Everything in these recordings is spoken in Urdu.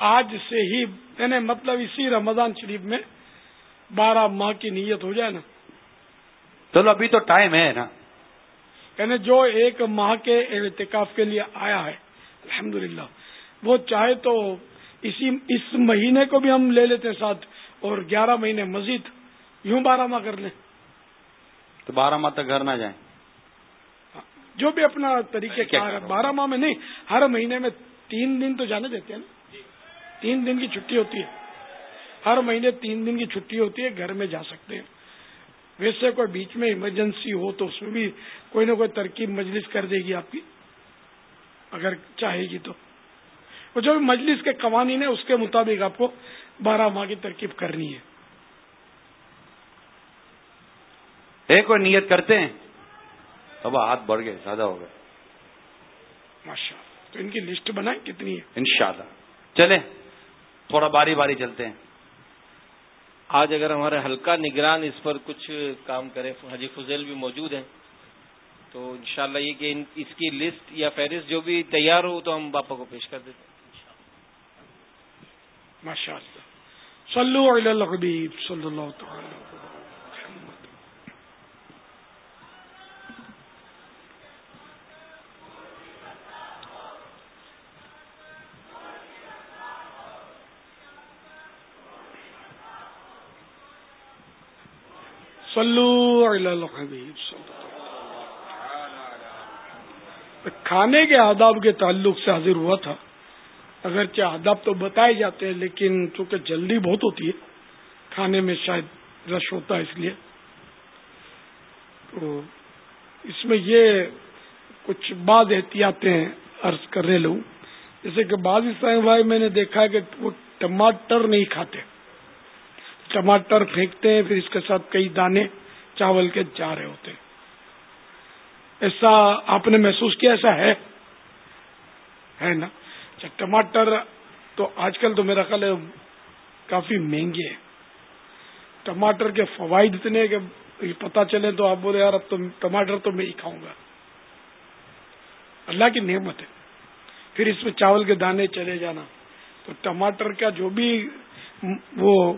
آج سے ہی یعنی مطلب اسی رمضان شریف میں بارہ ماہ کی نیت ہو جائے نا۔ چلو ابھی تو ٹائم ہے نا۔ یعنی جو ایک ماہ کے اعتکاف کے لیے آیا ہے الحمدللہ۔ وہ چاہے تو اسی اس مہینے کو بھی ہم لے لیتے ہیں ساتھ اور گیارہ مہینے مزید یوں بارہ ماہ کر لیں۔ تو بارہ ماہ تک گھر نہ جائیں۔ جو بھی اپنا طریقے کار ہے بارہ ماہ میں نہیں ہر مہینے میں تین دن تو جانے دیتے ہیں نا۔ تین دن کی چھٹی ہوتی ہے۔ ہر مہینے تین دن کی چھٹی ہوتی ہے گھر میں جا سکتے ہیں۔ ویسے کوئی بیچ میں ایمرجنسی ہو تو اس میں بھی کوئی نہ کوئی ترکیب مجلس کر دے گی آپ کی اگر چاہے گی تو۔ وہ جو مجلس کے قوانین ہیں اس کے مطابق آپ کو بارہ ماہ کی ترکیب کرنی ہے۔ ایک کوئی نیت کرتے ہیں اب ہاتھ بڑھ گئے زیادہ ہو گئے۔ ماشاء تو ان کی لسٹ بنائیں کتنی ہے؟ انشاءاللہ۔ چلے تھوڑا باری باری چلتے ہیں۔ آج اگر ہمارے ہلکا نگران اس پر کچھ کام کرے حجی فضیل بھی موجود ہیں تو انشاءاللہ یہ کہ اس کی لسٹ یا فہرست جو بھی تیار ہو تو ہم باپا کو پیش کر دیتے ماشاء اللہ صلو علی الحبیب صلی اللہ تعالی۔ صلو علی الحبیب صلی کھانے کے آداب کے تعلق سے حاضر ہوا تھا۔ اگرچہ آداب تو بتائے جاتے ہیں، لیکن چونکہ جلدی بہت ہوتی ہے، کھانے میں شاید رش ہوتا ہے اس لیے۔ تو اس میں یہ کچھ بعض احتیاطیں عرض کرنے لوں جیسے کہ بعض اسلام بھائی میں نے دیکھا ہے کہ وہ ٹماٹر نہیں کھاتے۔ ٹماٹر پھینکتے ہیں، پھر اس کے ساتھ کئی دانے چاول کے جا رہے ہوتے ہیں۔ ایسا آپ نے محسوس کیا ایسا ہے؟ ہے نا؟ اچھا ٹماٹر تو آج کل تو میرا خیال ہے کافی مہنگے ہیں۔ ٹماٹر کے فوائد اتنے کہ پتا چلے تو آپ بولے، یار، اب تو ٹماٹر تو میں ہی کھاؤں گا۔ اللہ کی نعمت ہے۔ پھر اس میں چاول کے دانے چلے جانا۔ تو ٹماٹر کا جو بھی وہ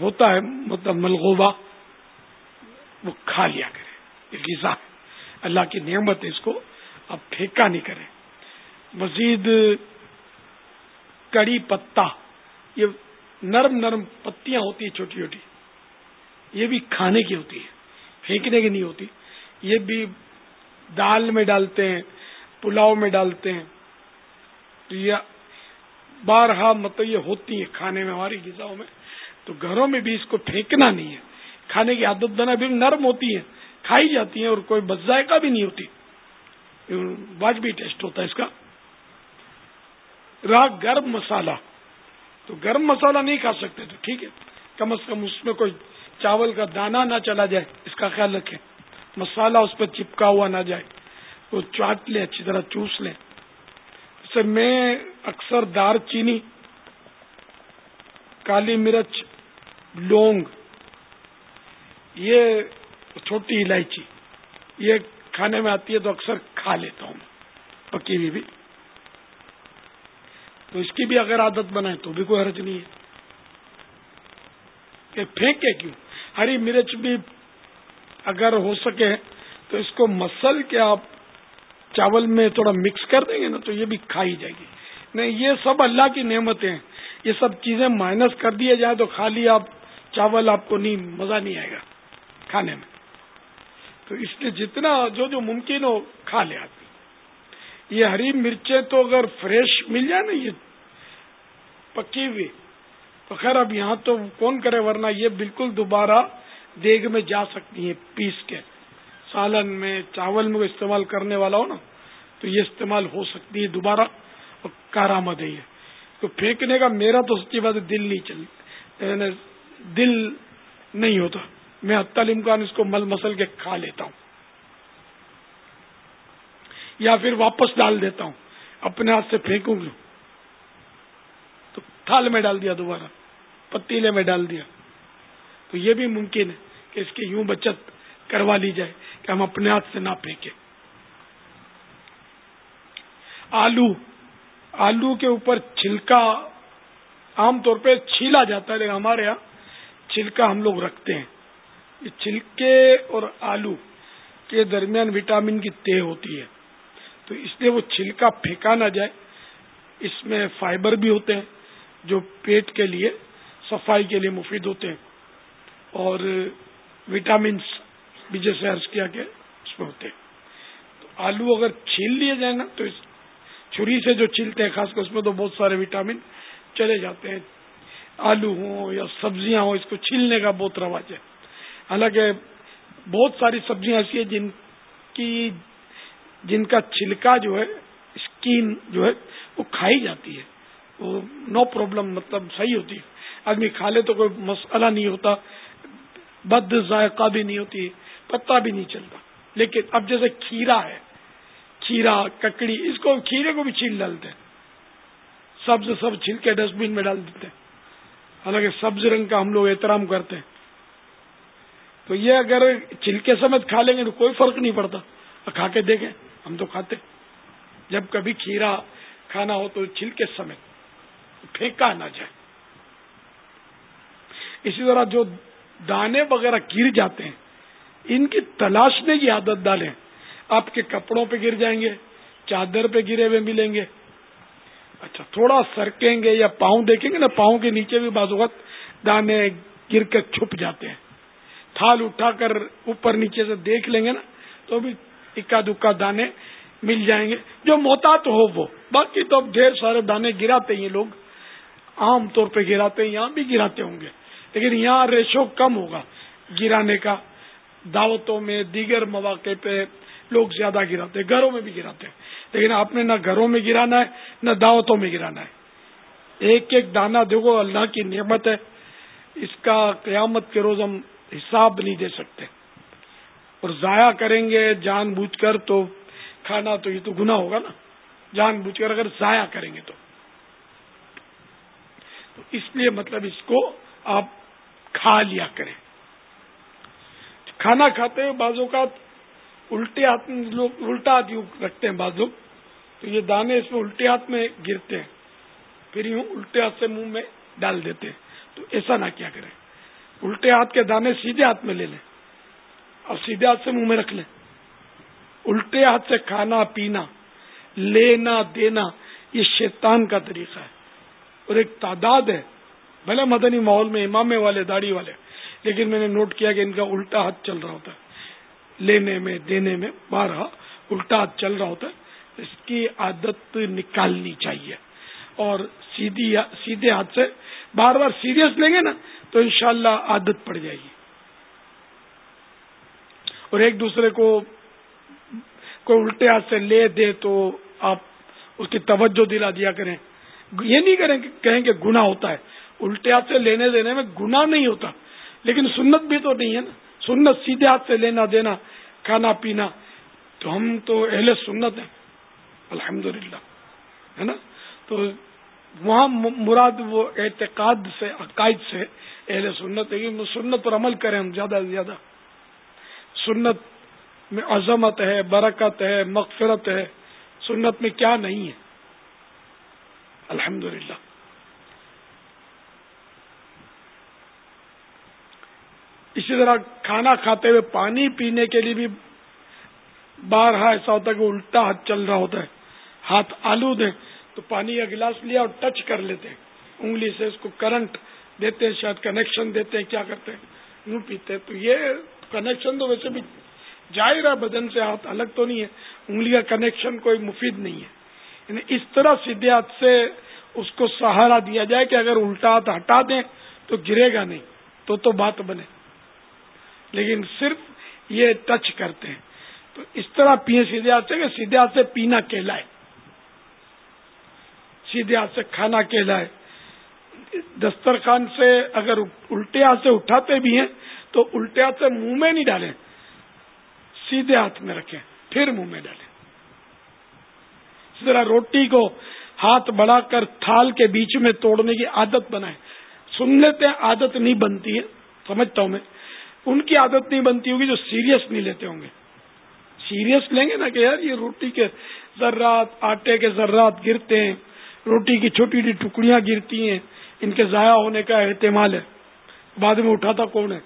ہوتا ہے مطلب ملغوبہ، وہ کھا لیا کرے۔ غذا اللہ کی نعمت ہے، اس کو اب پھینکا نہیں کریں مزید کڑی پتا، یہ نرم نرم پتیاں ہوتی ہیں چھوٹی چھوٹی۔ یہ بھی کھانے کی ہوتی ہے پھینکنے کی نہیں ہوتی۔ یہ بھی دال میں ڈالتے ہیں، پلاؤ میں ڈالتے ہیں۔ تو یہ بارہا مطلب یہ ہوتی ہیں کھانے میں، ہماری غذاؤں میں۔ تو گھروں میں بھی اس کو پھینکنا نہیں ہے۔ کھانے کی عادت بنا بھی نرم ہوتی ہے کھائی جاتی ہیں اور کوئی بذائقہ بھی نہیں ہوتی۔ واجبی ٹیسٹ ہوتا ہے اس کا۔ رہا گرم مسالہ۔ تو گرم مسالہ نہیں کھا سکتے تو ٹھیک ہے۔ کم از کم اس میں کوئی چاول کا دانہ نہ چلا جائے، اس کا خیال رکھیں۔ مسالہ اس پہ چپکا ہوا نہ جائے۔ وہ چاٹ لیں، اچھی طرح چوس لیں۔ اسے میں اکثر دار چینی، کالی مرچ لونگ، یہ چھوٹی الائچی، یہ کھانے میں آتی ہے تو اکثر کھا لیتا ہوں پکی ہوئی بھی۔ تو اس کی بھی اگر عادت بنائے تو بھی کوئی حرج نہیں ہے۔ کہ پھینکے کیوں؟ ہری مرچ بھی اگر ہو سکے تو اس کو مسل کے آپ چاول میں تھوڑا مکس کر دیں گے نا تو یہ بھی کھائی جائے گی۔ نہیں، یہ سب اللہ کی نعمتیں ہیں۔ یہ سب چیزیں مائنس کر دیے جائیں تو خالی آپ چاول آپ کو نہیں مزہ نہیں آئے گا کھانے میں۔ تو اس لیے جتنا جو جو ممکن ہو کھا لے آدمی یہ ہری مرچیں تو اگر فریش مل جائے نا، یہ پکی ہوئی، تو خیر اب یہاں تو کون کرے، ورنہ یہ بالکل دوبارہ دیگ میں جا سکتی ہیں پیس کے۔ سالن میں چاول میں استعمال کرنے والا ہو نا، تو یہ استعمال ہو سکتی ہے دوبارہ اور کارآمد ہے یہ۔ تو پھینکنے کا میرا تو سچی بات دل نہیں چل دل نہیں ہوتا۔ میں حتی امکان اس کو مل مسل کے کھا لیتا ہوں۔ یا پھر واپس ڈال دیتا ہوں۔ اپنے ہاتھ سے پھینکوں گی تو تھال میں ڈال دیا دوبارہ۔ پتیلے میں ڈال دیا۔ تو یہ بھی ممکن ہے کہ اس کی یوں بچت کروا لی جائے کہ ہم اپنے ہاتھ سے نہ پھینکیں۔ آلو۔ آلو کے اوپر چھلکا عام طور پہ چھیلا جاتا ہے، لیکن ہمارے یہاں چھلکا ہم لوگ رکھتے ہیں۔ یہ چھلکے اور آلو کے درمیان وٹامن کی تے ہوتی ہے۔ تو اس لیے وہ چھلکا پھینکا نہ جائے۔ اس میں فائبر بھی ہوتے ہیں جو پیٹ کے لیے، صفائی کے لیے مفید ہوتے ہیں۔ اور وٹامنس بھی جیسے عرض کیا کہ اس میں ہوتے ہیں۔ تو آلو اگر چھیل لیے جائیں نا، تو اس چھری سے جو چھیلتے ہیں، خاص کر اس میں تو بہت سارے وٹامن چلے جاتے ہیں۔ آلو ہوں یا سبزیاں ہوں، اس کو چھیلنے کا بہت رواج ہے۔ حالانکہ بہت ساری سبزیاں ایسی ہیں جن کی، جن کا چھلکا جو ہے اسکین جو ہے، وہ کھائی جاتی ہے۔ وہ نو پرابلم مطلب صحیح ہوتی ہے۔ آدمی کھا لے تو کوئی مسئلہ نہیں ہوتا، بد ذائقہ بھی نہیں ہوتی، پتا بھی نہیں چلتا۔ لیکن اب جیسے کھیرا ہے، کھیرا، ککڑی، اس کو کھیرے کو بھی چھیل ڈالتے ہیں۔ سبز سب چھیل کے ڈسٹ بین میں ڈال دیتے ہیں۔ حالانکہ سبز رنگ کا ہم لوگ احترام کرتے ہیں۔ تو یہ اگر چھلکے سمیت کھا لیں گے تو کوئی فرق نہیں پڑتا۔ کھا کے دیکھیں، ہم تو کھاتے جب کبھی کھیرا کھانا ہو تو چھلکے سمیت، پھینکا نہ جائے۔ اسی طرح جو دانے وغیرہ گر جاتے ہیں، ان کی تلاشنے کی عادت ڈالیں۔ آپ کے کپڑوں پہ گر جائیں گے، چادر پہ گرے ہوئے ملیں گے۔ اچھا تھوڑا سرکیں گے یا پاؤں دیکھیں گے نا، پاؤں کے نیچے بھی بعض وقت دانے گر کر چھپ جاتے ہیں۔ تھال اٹھا کر اوپر نیچے سے دیکھ لیں گے نا، تو بھی اکا دکا دانے مل جائیں گے۔ جو محتاط ہو وہ، باقی تو اب ڈھیر سارے دانے گراتے ہیں لوگ۔ عام طور پہ گراتے ہیں، یہاں بھی گراتے ہوں گے۔ لیکن یہاں ریشو کم ہوگا گرانے کا۔ دعوتوں میں، دیگر مواقع پہ لوگ زیادہ گراتے ہیں، گھروں میں بھی گراتے ہیں۔ لیکن آپ نے نہ گھروں میں گرانا ہے، نہ دعوتوں میں گرانا ہے۔ ایک ایک دانہ دیکھو، اللہ کی نعمت ہے۔ اس کا قیامت کے روز ہم حساب نہیں دے سکتے۔ اور ضائع کریں گے جان بوجھ کر تو کھانا تو یہ تو گنا ہوگا نا۔ جان بوجھ کر اگر ضائع کریں گے تو اس لیے مطلب اس کو آپ کھا لیا کریں۔ کھانا کھاتے ہوئے بعض اوقات الٹے ہاتھ میں لوگ الٹا ہاتھ رکھتے ہیں بعض لوگ تو یہ دانے اس میں الٹے ہاتھ میں گرتے ہیں، پھر یوں الٹے ہاتھ سے منہ میں ڈال دیتے ہیں۔ تو ایسا نہ کیا کریں۔ الٹے ہاتھ کے دانے سیدھے ہاتھ میں لے لیں اور سیدھے ہاتھ سے منہ میں رکھ لیں۔ الٹے ہاتھ سے کھانا، پینا، لینا، دینا، یہ شیطان کا طریقہ ہے۔ اور ایک تعداد ہے، بھلے مدنی ماحول میں، امامے والے، داڑھی والے۔ لیکن میں نے نوٹ کیا کہ ان کا الٹا ہاتھ چل رہا ہوتا ہے۔ لینے میں، دینے میں بارہ الٹا ہاتھ چل رہا ہوتا ہے۔ اس کی عادت نکالنی چاہیے۔ اور سیدھی سیدھے ہاتھ سے بار بار سیریس لیں گے نا، تو انشاءاللہ اللہ عادت پڑ جائے گی۔ اور ایک دوسرے کو کوئی الٹے ہاتھ سے لے دے تو آپ اس کی توجہ دلا دیا کریں۔ یہ نہیں کریں کہ کہیں کہ گنا ہوتا ہے۔ الٹے ہاتھ سے لینے دینے میں گنا نہیں ہوتا۔ لیکن سنت بھی تو نہیں ہے نا۔ سنت سیدھے ہاتھ سے لینا دینا کھانا پینا تو ہم تو اہل سنت ہیں۔ الحمد ہے نا؟ تو وہاں مراد وہ اعتقاد سے، عقائد سے اہل سنت ہے کہ سنت پر عمل کریں ہم زیادہ سے زیادہ۔ سنت میں عظمت ہے، برکت ہے، مغفرت ہے۔ سنت میں کیا نہیں ہے۔ الحمد اسی طرح کھانا کھاتے ہوئے پانی پینے کے لیے بھی بارہا ایسا ہوتا ہے کہ الٹا ہاتھ چل رہا ہوتا ہے۔ ہاتھ آلود ہے تو پانی کا گلاس لیا اور ٹچ کر لیتے ہیں۔ انگلی سے اس کو کرنٹ دیتے ہیں، شاید کنیکشن دیتے ہیں، کیا کرتے ہیں؟ یوں پیتے تو یہ کنیکشن تو ویسے بھی جائے رہا بدن سے ہاتھ الگ تو نہیں ہے، انگلی کا کنیکشن کوئی مفید نہیں ہے۔ یعنی اس طرح سیدھے ہاتھ سے اس کو سہارا دیا جائے کہ اگر الٹا ہاتھ ہٹا دیں تو گرے گا نہیں، تو تو بات بنے۔ لیکن صرف یہ ٹچ کرتے ہیں۔ تو اس طرح پیے سیدھے ہاتھ سے کہ سیدھے ہاتھ سے پینا کہلائے۔ سیدھے ہاتھ سے کھانا کہلائے۔ دسترخوان سے اگر الٹے ہاتھ سے اٹھاتے بھی ہیں تو الٹے ہاتھ سے منہ میں نہیں ڈالیں۔ سیدھے ہاتھ میں رکھیں، پھر منہ میں ڈالیں۔ اس طرح روٹی کو ہاتھ بڑھا کر تھال کے بیچ میں توڑنے کی عادت بنائیں۔ سن لیتے ہیں، عادت نہیں بنتی ہے، سمجھتا ہوں میں۔ ان کی عادت نہیں بنتی ہوگی جو سیریس نہیں لیتے ہوں گے۔ سیریس لیں گے نا کہ یار یہ روٹی کے ذرات، آٹے کے ذرات گرتے ہیں، روٹی کی چھوٹی چھوٹی ٹکڑیاں گرتی ہیں، ان کے ضائع ہونے کا احتمال ہے۔ بعد میں اٹھاتا کون ہے؟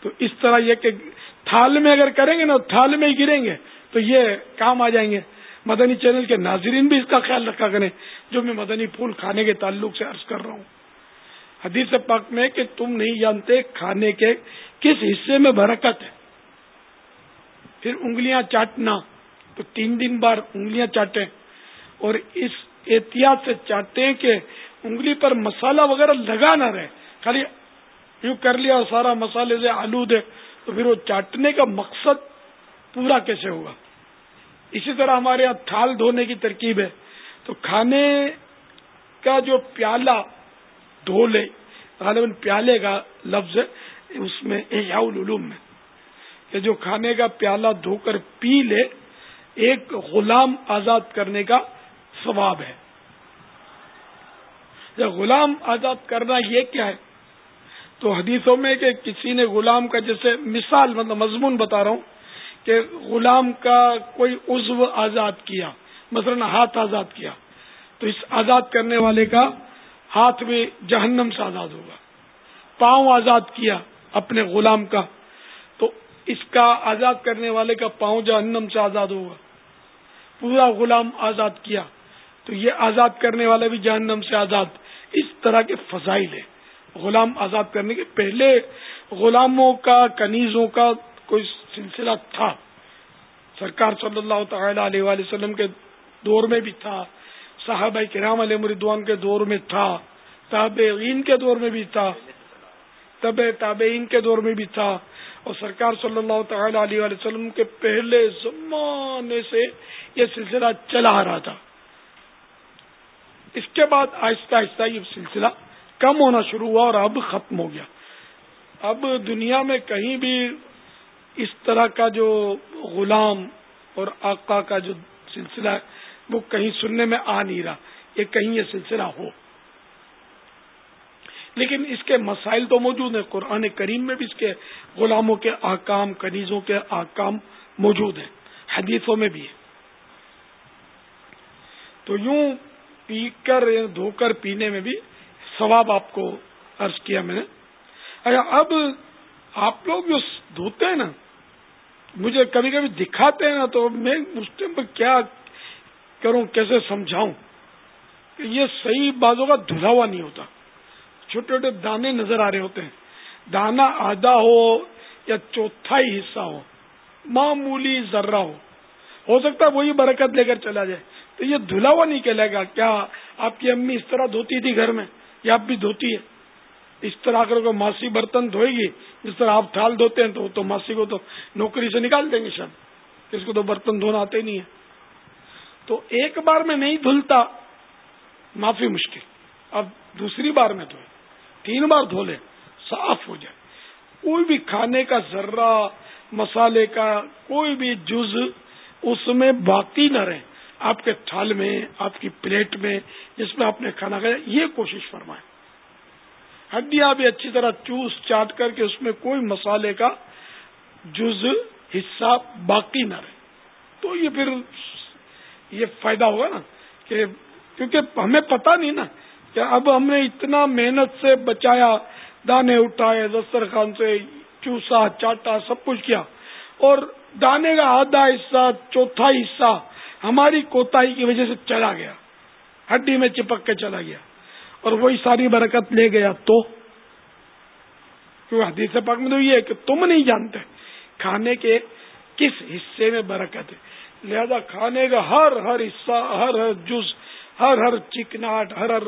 تو اس طرح یہ کہ تھال میں اگر کریں گے نا، تھال میں ہی گریں گے، تو یہ کام آ جائیں گے۔ مدنی چینل کے ناظرین بھی اس کا خیال رکھا کریں، جو میں مدنی پھول کھانے کے تعلق سے عرض کر رہا ہوں۔ حدیث پاک میں کہ تم نہیں جانتے کھانے کے کس حصے میں برکت ہے۔ پھر انگلیاں چاٹنا، تو تین دن بار انگلیاں چاٹیں اور اس احتیاط سے چاٹتے ہیں کہ انگلی پر مسالہ وغیرہ لگا نہ رہے۔ خالی یوں کر لیا اور سارا مسالے سے آلو دے، تو پھر وہ چاٹنے کا مقصد پورا کیسے ہوگا؟ اسی طرح ہمارے یہاں تھال دھونے کی ترکیب ہے۔ تو کھانے کا جو پیالہ دھو لے غالباً پیالے کا لفظ ہے، اس میں العلوم میں۔ کہ جو کھانے کا پیالہ دھو کر پی لے، ایک غلام آزاد کرنے کا ثواب ہے۔ غلام آزاد کرنا یہ کیا ہے؟ تو حدیثوں میں کہ کسی نے غلام کا جیسے مثال مطلب مضمون بتا رہا ہوں، کہ غلام کا کوئی عزو آزاد کیا، مثلا ہاتھ آزاد کیا، تو اس آزاد کرنے والے کا ہاتھ بھی جہنم سے آزاد ہوگا۔ پاؤں آزاد کیا اپنے غلام کا، تو اس کا آزاد کرنے والے کا پاؤں جہنم سے آزاد ہوگا۔ پورا غلام آزاد کیا، تو یہ آزاد کرنے والا بھی جہنم سے آزاد۔ اس طرح کے فضائل ہیں۔ غلام آزاد کرنے کے پہلے غلاموں کا، کنیزوں کا کوئی سلسلہ تھا۔ سرکار صلی اللہ تعالی علیہ وسلم کے دور میں بھی تھا۔ صحابہ کرام علیہ مردوان کے دور میں تھا، تابعین کے دور میں بھی تھا طب تابعین کے دور میں بھی تھا۔ اور سرکار صلی اللہ تعالی علیہ وسلم کے پہلے زمانے سے یہ سلسلہ چلا آ رہا تھا۔ اس کے بعد آہستہ آہستہ یہ سلسلہ کم ہونا شروع ہوا اور اب ختم ہو گیا۔ اب دنیا میں کہیں بھی اس طرح کا جو غلام اور آقا کا جو سلسلہ ہے وہ کہیں سننے میں آ نہیں رہا، یہ کہیں یہ سلسلہ ہو۔ لیکن اس کے مسائل تو موجود ہیں، قرآن کریم میں بھی اس کے غلاموں کے آکام، کنیزوں کے آکام موجود ہیں، حدیثوں میں بھی ہے تو یوں پی کر، دھو کر پینے میں بھی ثواب آپ کو عرض کیا میں نے۔ اچھا اب آپ لوگ جو دھوتے ہیں نا، مجھے کبھی کبھی دکھاتے ہیں نا، تو میں اس ٹائم پر کیا کروں، کیسے سمجھاؤں؟ کہ یہ صحیح بازوں کا دھلا ہوا نہیں ہوتا۔ چھوٹے چھوٹے دانے نظر آ رہے ہوتے ہیں۔ دانا آدھا ہو یا چوتھائی حصہ ہو، معمولی ذرہ ہو۔ ہو سکتا ہے وہی برکت لے کر چلا جائے۔ تو یہ دھلا ہوا نہیں کہلے گا، کیا آپ کی امی اس طرح دھوتی تھی گھر میں؟ یا آپ بھی دھوتی ہے اس طرح اگر کوئی ماسی برتن دھوئے گی، جس طرح آپ تھال دھوتے ہیں، تو تو ماسی کو تو نوکری سے نکال دیں گے شاید۔ اس کو تو برتن دھونا آتے نہیں ہے۔ تو ایک بار میں نہیں دھلتا، معافی مشکل۔ اب دوسری بار میں دھوئے تین بار دھو لیں صاف ہو جائے۔ کوئی بھی کھانے کا ذرہ، مسالے کا کوئی بھی جز، اس میں باقی نہ رہے آپ کے تھال میں، آپ کی پلیٹ میں، جس میں آپ نے کھانا کھایا، یہ کوشش فرمائیں۔ ہڈیاں بھی اچھی طرح چوس چاٹ کر کے اس میں کوئی مسالے کا جز، حصہ باقی نہ رہے تو یہ پھر یہ فائدہ ہوگا نا کہ کیونکہ ہمیں پتا نہیں نا کہ اب ہم نے اتنا محنت سے بچایا، دانے اٹھائے دسترخوان سے چوسا، چاٹا، سب کچھ کیا۔ اور دانے کا آدھا حصہ، چوتھا حصہ ہماری کوتاہی کی وجہ سے چلا گیا۔ ہڈی میں چپک کے چلا گیا۔ اور وہی ساری برکت لے گیا۔ تو؟ حدیث پاک میں تو یہ ہے کہ تم نہیں جانتے کھانے کے کس حصے میں برکت ہے۔ لہذا کھانے کا ہر ہر حصہ، ہر ہر جز، ہر ہر چکناٹ، ہر ہر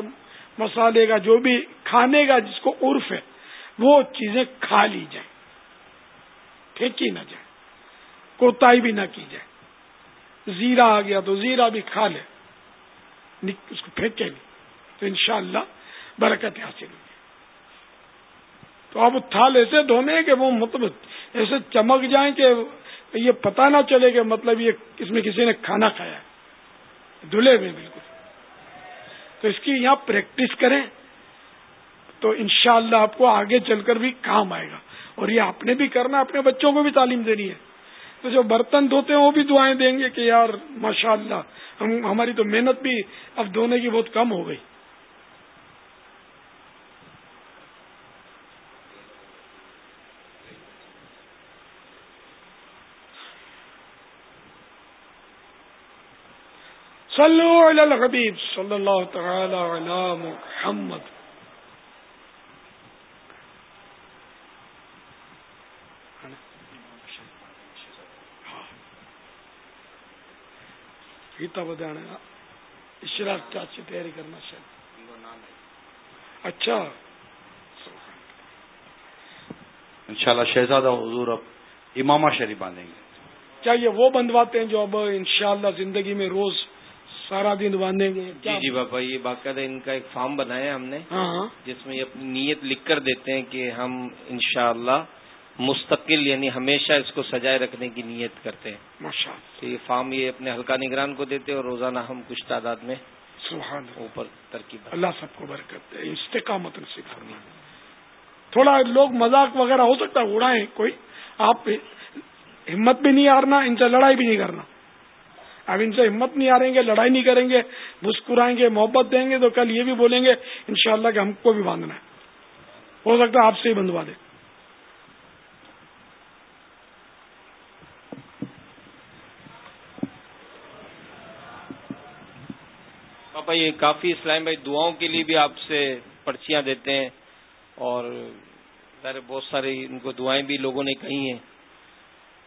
مسالے کا جو بھی کھانے کا جس کو عرف ہے، وہ چیزیں کھا لی جائیں۔ پھینکی نہ جائے کوتا بھی نہ کی جائے۔ زیرا آ گیا تو زیرا بھی کھا لے۔ اس کو پھینکے نہیں۔ تو انشاءاللہ برکت حاصل ہوگی۔ تو اب تھال ایسے دھونے کہ وہ مطلب ایسے چمک جائیں کہ یہ پتہ نہ چلے کہ مطلب یہ اس میں کسی نے کھانا کھایا ہے۔ دھلے میں بالکل۔ تو اس کی یہاں پریکٹس کریں۔ تو انشاءاللہ اللہ آپ کو آگے چل کر بھی کام آئے گا۔ اور یہ آپ نے بھی کرنا، اپنے بچوں کو بھی تعلیم دینی ہے۔ تو جو برتن دھوتے ہیں، وہ بھی دعائیں دیں گے کہ یار ماشاء اللہ ہم، ہماری تو محنت بھی اب دھونے کی بہت کم ہو گئی۔ صلو علی الحبیب صلی اللہ تعالی علی محمد. گیتا بدانے اشراق چاچی تیاری کرنا شاید اچھا انشاءاللہ شہزادہ حضور اب امامہ شریف باندھیں گے کیا یہ وہ بندواتے ہیں جو اب انشاءاللہ زندگی میں روز سارا دن باندھیں گے۔ جی جی بابا یہ باقاعدہ ان کا ایک فارم بنایا ہم نے۔ ہاں, ہاں۔ جس میں یہ اپنی نیت لکھ کر دیتے ہیں کہ ہم انشاءاللہ مستقل یعنی ہمیشہ اس کو سجائے رکھنے کی نیت کرتے ہیں۔ تو یہ فارم یہ اپنے ہلکا نگران کو دیتے اور روزانہ ہم کچھ تعداد میں سبحان اوپر ترکیب اللہ سب کو برکت ہے استقامت نصیب تھوڑا لوگ مذاق وغیرہ ہو سکتا ہے اڑائیں کوئی۔ آپ ہمت بھی نہیں ہارنا ان سے لڑائی بھی نہیں کرنا۔ اب ان سے ہمت نہیں آ رہیں گے لڑائی نہیں کریں گے مسکرائیں گے محبت دیں گے تو کل یہ بھی بولیں گے انشاءاللہ کہ ہم کو بھی باندھنا ہے۔ ہو سکتا ہے آپ سے ہی بندوا دیں۔ پاپا یہ کافی اسلام بھائی دعاؤں کے لیے بھی آپ سے پرچیاں دیتے ہیں اور بہت سارے ان کو دعائیں بھی لوگوں نے کہی ہیں۔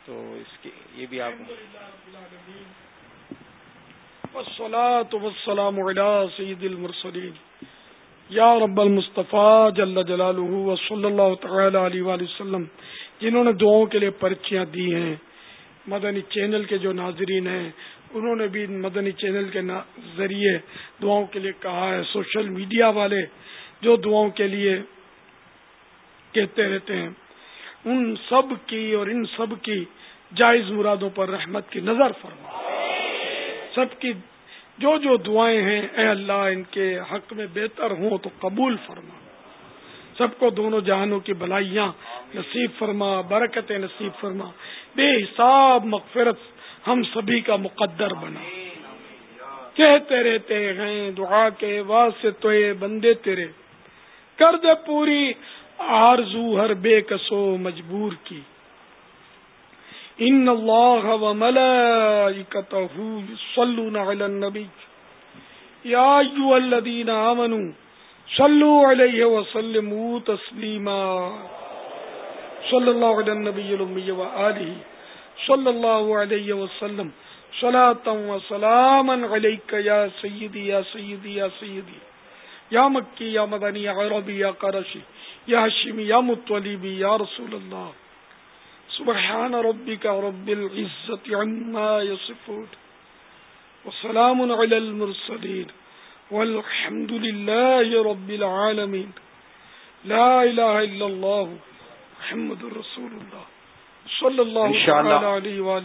تو اس کے یہ بھی آپ والسلام على سيد المرسلين. یا رب المصطفیٰ جل جلالہ صلی اللہ تعالی علیہ وآلہ وسلم. جنہوں نے دعاؤں کے لیے پرچیاں دی ہیں، مدنی چینل کے جو ناظرین ہیں، انہوں نے بھی مدنی چینل کے ذریعے دعاؤں کے لیے کہا ہے، سوشل میڈیا والے جو دعاؤں کے لیے کہتے رہتے ہیں، ان سب کی اور ان سب کی جائز مرادوں پر رحمت کی نظر فرما۔ سب کی جو جو دعائیں ہیں، اے اللہ، ان کے حق میں بہتر ہوں تو قبول فرما۔ سب کو دونوں جہانوں کی بلائیاں نصیب فرما برکت نصیب فرما۔ بے حساب مغفرت ہم سبھی کا مقدر بنا۔ کہتے رہتے ہیں دعا کے واسطے تو بندے تیرے۔ کر دے پوری آرزو ہر بے کسو مجبور کی۔ ان اللہ و ملائکتہ یصلون علی النبی یا ایھا الذین آمنوا صلوا علیہ وسلموا تسلیما صلی اللہ علی النبی الامی و آلہ صلی اللہ علیہ وسلم. صلاة و سلاما علیک یا سیدی یا سیدی یا سیدی یا مکی یا مدنی یا عربی یا قرشی یا حشمی یا متولیبی یا رسول اللہ سبحان ربك رب العزة عما يصفون. وسلام على المرسلين. والحمد لله رب العالمين. لا إله إلا الله محمد رسول الله. صلی اللہ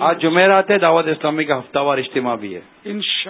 آج جمعرات ہے دعوت اسلامی کا ہفتہ وار اجتماع بھی ہے۔